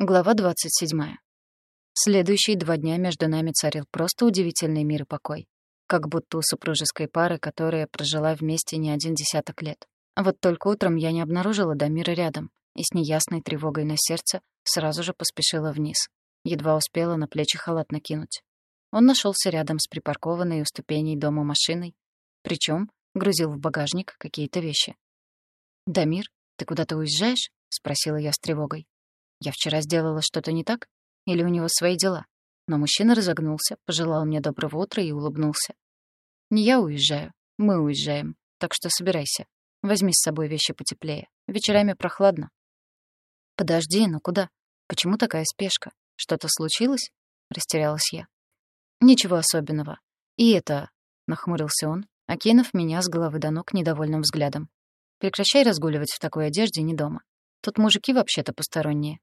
Глава 27. Следующие два дня между нами царил просто удивительный мир и покой. Как будто у супружеской пары, которая прожила вместе не один десяток лет. Вот только утром я не обнаружила Дамира рядом, и с неясной тревогой на сердце сразу же поспешила вниз. Едва успела на плечи халат накинуть. Он нашелся рядом с припаркованной у ступеней дома машиной, причем грузил в багажник какие-то вещи. «Дамир, ты куда-то уезжаешь?» — спросила я с тревогой. Я вчера сделала что-то не так? Или у него свои дела? Но мужчина разогнулся, пожелал мне доброго утра и улыбнулся. Не я уезжаю, мы уезжаем. Так что собирайся. Возьми с собой вещи потеплее. Вечерами прохладно. Подожди, но куда? Почему такая спешка? Что-то случилось? Растерялась я. Ничего особенного. И это... Нахмурился он, окинув меня с головы до ног недовольным взглядом. Прекращай разгуливать в такой одежде не дома. Тут мужики вообще-то посторонние.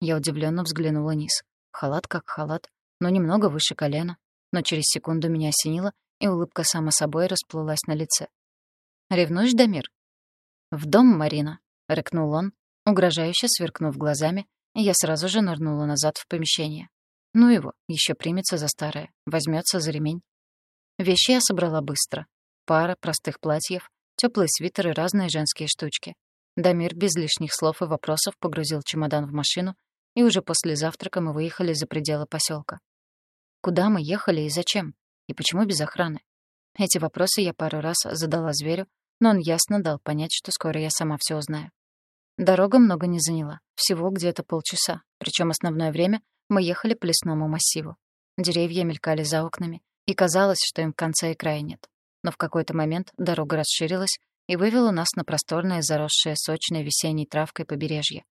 Я удивленно взглянула вниз. Халат как халат, но немного выше колена. Но через секунду меня осенило, и улыбка сама собой расплылась на лице. «Ревнуешь, Дамир?» «В дом, Марина», — рыкнул он, угрожающе сверкнув глазами, и я сразу же нырнула назад в помещение. Ну его, еще примется за старое, возьмется за ремень. Вещи я собрала быстро. Пара простых платьев, теплый свитер и разные женские штучки. Дамир без лишних слов и вопросов погрузил чемодан в машину и уже после завтрака мы выехали за пределы поселка. Куда мы ехали и зачем? И почему без охраны? Эти вопросы я пару раз задала зверю, но он ясно дал понять, что скоро я сама все узнаю. Дорога много не заняла, всего где-то полчаса, причем основное время мы ехали по лесному массиву. Деревья мелькали за окнами, и казалось, что им конца и края нет. Но в какой-то момент дорога расширилась и вывела нас на просторное, заросшее сочной весенней травкой побережье.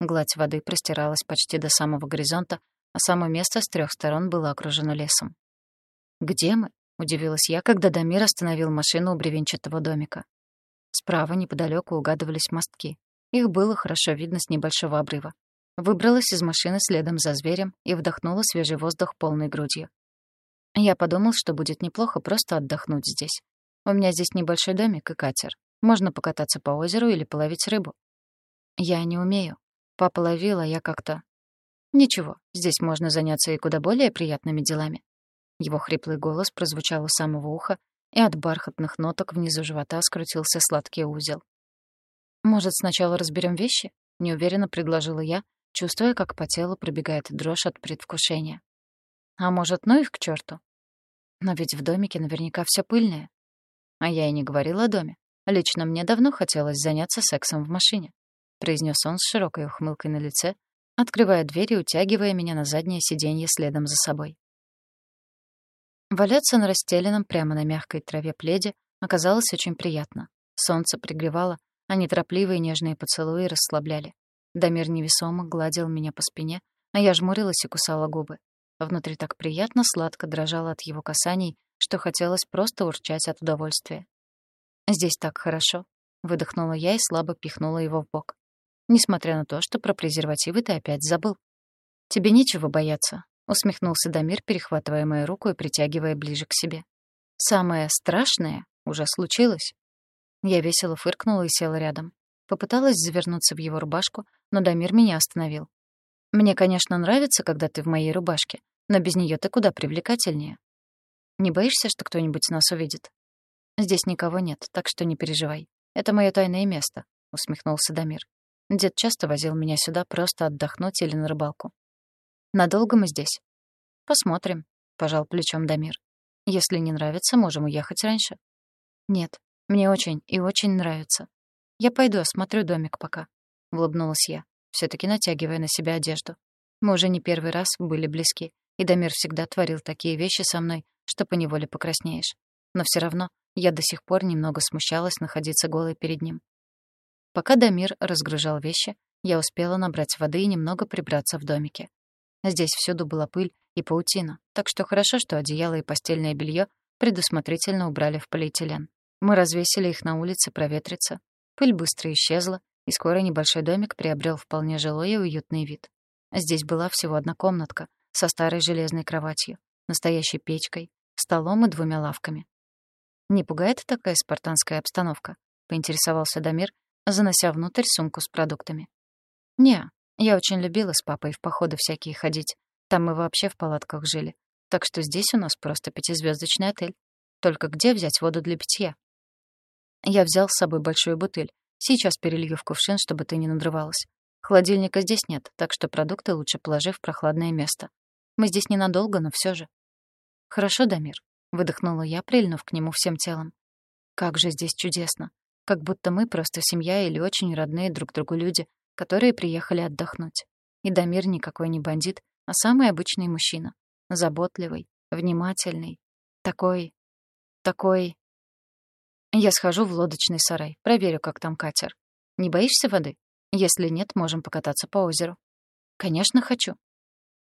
Гладь воды простиралась почти до самого горизонта, а само место с трех сторон было окружено лесом. «Где мы?» — удивилась я, когда Дамир остановил машину у бревенчатого домика. Справа неподалеку угадывались мостки. Их было хорошо видно с небольшого обрыва. Выбралась из машины следом за зверем и вдохнула свежий воздух полной грудью. Я подумал, что будет неплохо просто отдохнуть здесь. У меня здесь небольшой домик и катер. Можно покататься по озеру или половить рыбу. Я не умею, Папа ловил, а я как-то... Ничего, здесь можно заняться и куда более приятными делами. Его хриплый голос прозвучал у самого уха, и от бархатных ноток внизу живота скрутился сладкий узел. «Может, сначала разберем вещи?» — неуверенно предложила я, чувствуя, как по телу пробегает дрожь от предвкушения. «А может, ну их к черту? Но ведь в домике наверняка все пыльное. А я и не говорила о доме. Лично мне давно хотелось заняться сексом в машине произнес он с широкой ухмылкой на лице, открывая дверь и утягивая меня на заднее сиденье следом за собой. Валяться на расстеленном прямо на мягкой траве пледе оказалось очень приятно. Солнце пригревало, а неторопливые нежные поцелуи расслабляли. Дамир невесомо гладил меня по спине, а я жмурилась и кусала губы. Внутри так приятно сладко дрожало от его касаний, что хотелось просто урчать от удовольствия. «Здесь так хорошо», — выдохнула я и слабо пихнула его в бок несмотря на то, что про презервативы ты опять забыл. «Тебе нечего бояться», — усмехнулся Дамир, перехватывая мою руку и притягивая ближе к себе. «Самое страшное уже случилось». Я весело фыркнула и села рядом. Попыталась завернуться в его рубашку, но Дамир меня остановил. «Мне, конечно, нравится, когда ты в моей рубашке, но без нее ты куда привлекательнее. Не боишься, что кто-нибудь нас увидит?» «Здесь никого нет, так что не переживай. Это мое тайное место», — усмехнулся Дамир. Дед часто возил меня сюда просто отдохнуть или на рыбалку. Надолго мы здесь? Посмотрим, пожал плечом Дамир. Если не нравится, можем уехать раньше. Нет, мне очень и очень нравится. Я пойду осмотрю домик пока, улыбнулась я, все таки натягивая на себя одежду. Мы уже не первый раз были близки, и Дамир всегда творил такие вещи со мной, что поневоле покраснеешь. Но все равно я до сих пор немного смущалась находиться голой перед ним. Пока Дамир разгружал вещи, я успела набрать воды и немного прибраться в домике. Здесь всюду была пыль и паутина, так что хорошо, что одеяло и постельное белье предусмотрительно убрали в полиэтилен. Мы развесили их на улице проветриться. Пыль быстро исчезла, и скоро небольшой домик приобрел вполне жилой и уютный вид. Здесь была всего одна комнатка со старой железной кроватью, настоящей печкой, столом и двумя лавками. «Не пугает такая спартанская обстановка?» — поинтересовался Дамир, занося внутрь сумку с продуктами. «Не, Я очень любила с папой в походы всякие ходить. Там мы вообще в палатках жили. Так что здесь у нас просто пятизвездочный отель. Только где взять воду для питья? Я взял с собой большую бутыль. Сейчас перелью в кувшин, чтобы ты не надрывалась. Холодильника здесь нет, так что продукты лучше положи в прохладное место. Мы здесь ненадолго, но все же. Хорошо, Дамир, выдохнула я, прильнув к нему всем телом. Как же здесь чудесно. Как будто мы просто семья или очень родные друг другу люди, которые приехали отдохнуть. И Дамир никакой не бандит, а самый обычный мужчина. Заботливый, внимательный, такой... такой... Я схожу в лодочный сарай, проверю, как там катер. Не боишься воды? Если нет, можем покататься по озеру. Конечно, хочу.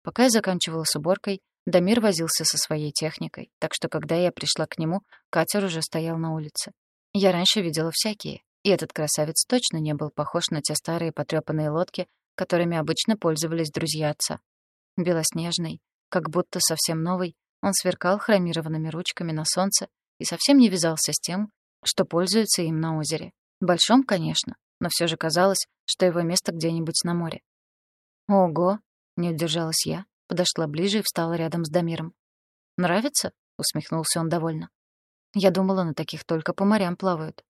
Пока я заканчивала с уборкой, Дамир возился со своей техникой, так что когда я пришла к нему, катер уже стоял на улице. Я раньше видела всякие, и этот красавец точно не был похож на те старые потрёпанные лодки, которыми обычно пользовались друзья отца. Белоснежный, как будто совсем новый, он сверкал хромированными ручками на солнце и совсем не вязался с тем, что пользуется им на озере. Большом, конечно, но все же казалось, что его место где-нибудь на море. «Ого!» — не удержалась я, подошла ближе и встала рядом с Дамиром. «Нравится?» — усмехнулся он довольно. «Я думала, на таких только по морям плавают».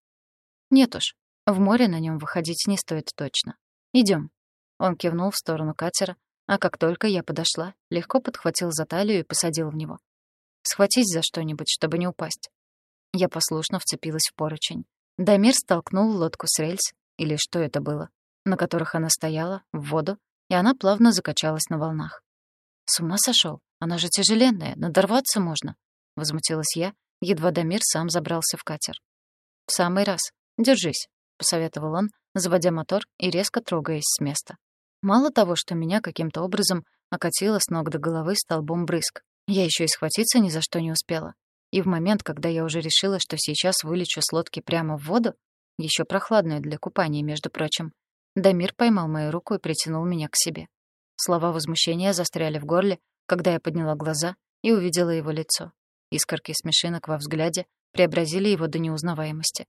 «Нет уж, в море на нем выходить не стоит точно. Идем. Он кивнул в сторону катера, а как только я подошла, легко подхватил за талию и посадил в него. «Схватись за что-нибудь, чтобы не упасть». Я послушно вцепилась в поручень. Дамир столкнул лодку с рельс, или что это было, на которых она стояла, в воду, и она плавно закачалась на волнах. «С ума сошел? Она же тяжеленная, надорваться можно!» — возмутилась я, едва Дамир сам забрался в катер. «В самый раз. Держись», — посоветовал он, заводя мотор и резко трогаясь с места. Мало того, что меня каким-то образом окатило с ног до головы столбом брызг, я еще и схватиться ни за что не успела. И в момент, когда я уже решила, что сейчас вылечу с лодки прямо в воду, еще прохладную для купания, между прочим, Дамир поймал мою руку и притянул меня к себе. Слова возмущения застряли в горле, когда я подняла глаза и увидела его лицо. Искорки смешинок во взгляде преобразили его до неузнаваемости.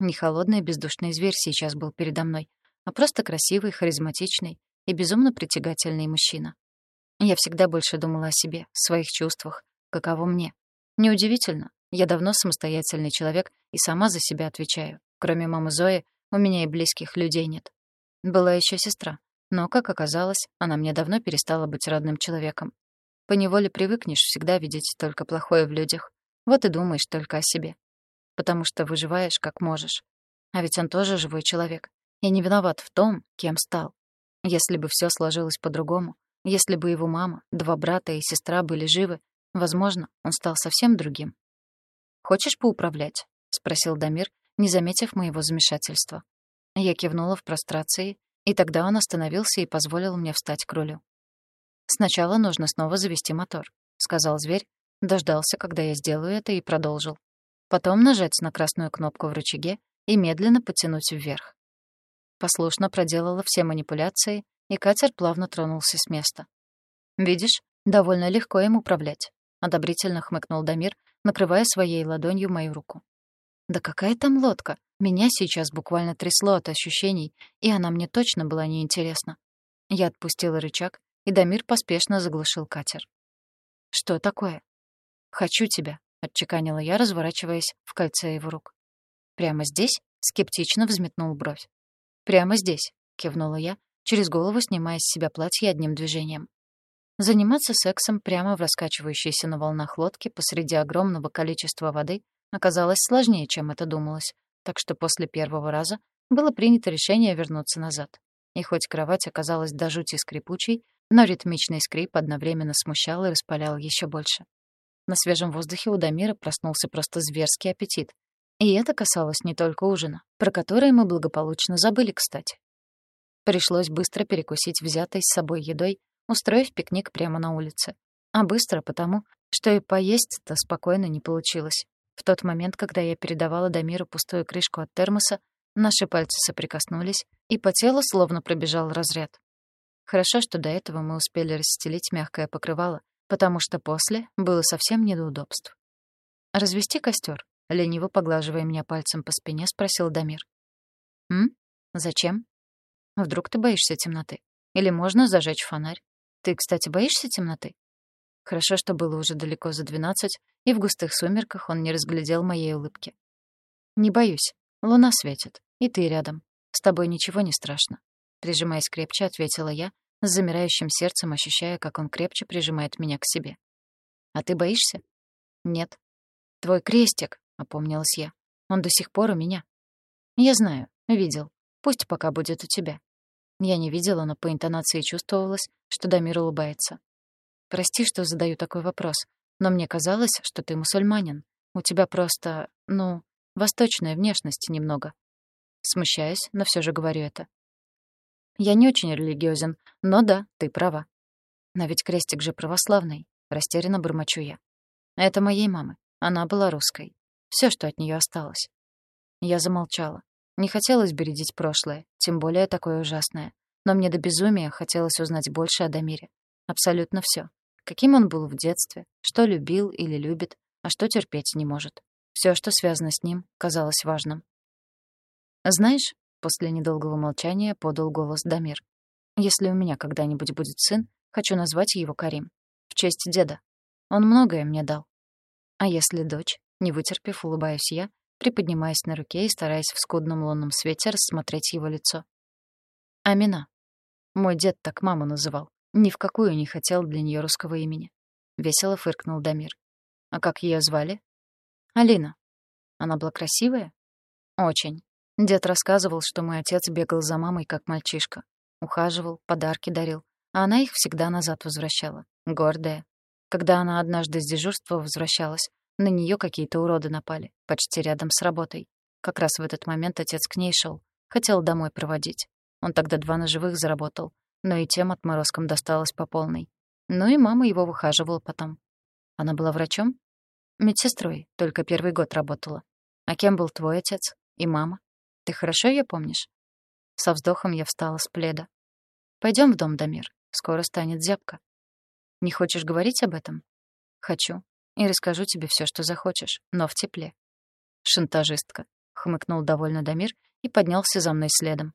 Не холодный бездушный зверь сейчас был передо мной, а просто красивый, харизматичный и безумно притягательный мужчина. Я всегда больше думала о себе, своих чувствах, каково мне. Неудивительно, я давно самостоятельный человек и сама за себя отвечаю. Кроме мамы Зои, у меня и близких людей нет. Была еще сестра, но, как оказалось, она мне давно перестала быть родным человеком. По неволе привыкнешь всегда видеть только плохое в людях. Вот и думаешь только о себе. Потому что выживаешь как можешь. А ведь он тоже живой человек. И не виноват в том, кем стал. Если бы все сложилось по-другому, если бы его мама, два брата и сестра были живы, Возможно, он стал совсем другим. «Хочешь поуправлять?» — спросил Дамир, не заметив моего замешательства. Я кивнула в прострации, и тогда он остановился и позволил мне встать к рулю. «Сначала нужно снова завести мотор», — сказал зверь, дождался, когда я сделаю это, и продолжил. Потом нажать на красную кнопку в рычаге и медленно потянуть вверх. Послушно проделала все манипуляции, и катер плавно тронулся с места. «Видишь, довольно легко им управлять. — одобрительно хмыкнул Дамир, накрывая своей ладонью мою руку. «Да какая там лодка? Меня сейчас буквально трясло от ощущений, и она мне точно была неинтересна». Я отпустила рычаг, и Дамир поспешно заглушил катер. «Что такое?» «Хочу тебя», — отчеканила я, разворачиваясь в кольце его рук. «Прямо здесь?» — скептично взметнул бровь. «Прямо здесь», — кивнула я, через голову снимая с себя платье одним движением. Заниматься сексом прямо в раскачивающейся на волнах лодке посреди огромного количества воды оказалось сложнее, чем это думалось, так что после первого раза было принято решение вернуться назад. И хоть кровать оказалась до жути скрипучей, но ритмичный скрип одновременно смущал и распалял еще больше. На свежем воздухе у Дамира проснулся просто зверский аппетит. И это касалось не только ужина, про который мы благополучно забыли, кстати. Пришлось быстро перекусить взятой с собой едой устроив пикник прямо на улице. А быстро потому, что и поесть-то спокойно не получилось. В тот момент, когда я передавала Дамиру пустую крышку от термоса, наши пальцы соприкоснулись, и по телу словно пробежал разряд. Хорошо, что до этого мы успели расстелить мягкое покрывало, потому что после было совсем не до удобств. «Развести костер? лениво поглаживая меня пальцем по спине, спросил Дамир. «М? Зачем? Вдруг ты боишься темноты? Или можно зажечь фонарь. Ты, кстати, боишься темноты? Хорошо, что было уже далеко за двенадцать, и в густых сумерках он не разглядел моей улыбки. «Не боюсь. Луна светит. И ты рядом. С тобой ничего не страшно». Прижимаясь крепче, ответила я, с замирающим сердцем ощущая, как он крепче прижимает меня к себе. «А ты боишься?» «Нет». «Твой крестик», — опомнилась я. «Он до сих пор у меня». «Я знаю. Видел. Пусть пока будет у тебя». Я не видела, но по интонации чувствовалось, что Дамир улыбается. «Прости, что задаю такой вопрос, но мне казалось, что ты мусульманин. У тебя просто, ну, восточная внешность немного». Смущаюсь, но все же говорю это. Я не очень религиозен, но да, ты права. Но ведь крестик же православный, растерянно бормочу я. Это моей мамы. Она была русской. Все, что от нее осталось. Я замолчала. Не хотелось бередить прошлое, тем более такое ужасное. Но мне до безумия хотелось узнать больше о Дамире. Абсолютно все. Каким он был в детстве, что любил или любит, а что терпеть не может. Все, что связано с ним, казалось важным. «Знаешь», — после недолгого молчания подал голос Дамир, «если у меня когда-нибудь будет сын, хочу назвать его Карим. В честь деда. Он многое мне дал. А если дочь?» Не вытерпев, улыбаюсь я, приподнимаясь на руке и стараясь в скудном лунном свете рассмотреть его лицо. Амина. Мой дед так маму называл. Ни в какую не хотел для нее русского имени. Весело фыркнул Дамир. А как ее звали? Алина. Она была красивая? Очень. Дед рассказывал, что мой отец бегал за мамой как мальчишка. Ухаживал, подарки дарил, а она их всегда назад возвращала. Гордая. Когда она однажды с дежурства возвращалась, на нее какие-то уроды напали, почти рядом с работой. Как раз в этот момент отец к ней шел, хотел домой проводить. Он тогда два ножевых заработал, но и тем отморозкам досталось по полной. Ну и мама его выхаживала потом. Она была врачом? Медсестрой, только первый год работала. А кем был твой отец и мама? Ты хорошо ее помнишь? Со вздохом я встала с пледа. Пойдем в дом, Дамир. Скоро станет зябко. Не хочешь говорить об этом? Хочу и расскажу тебе все, что захочешь, но в тепле. Шантажистка, хмыкнул довольно Дамир и поднялся за мной следом.